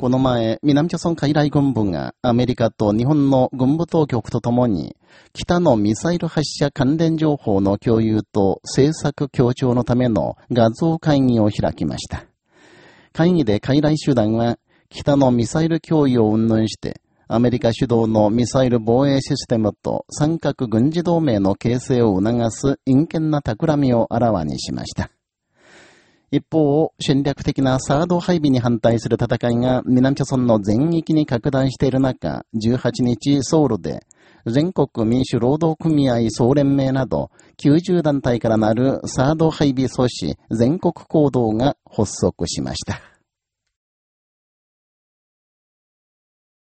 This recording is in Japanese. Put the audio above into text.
この前、南朝鮮海来軍部がアメリカと日本の軍部当局とともに、北のミサイル発射関連情報の共有と政策協調のための画像会議を開きました。会議で海来集団は、北のミサイル脅威を云々して、アメリカ主導のミサイル防衛システムと三角軍事同盟の形成を促す陰険な企みをあらわにしました。一方、戦略的なサード配備に反対する戦いが南朝村の全域に拡大している中、18日ソウルで、全国民主労働組合総連盟など90団体からなるサード配備阻止全国行動が発足しました。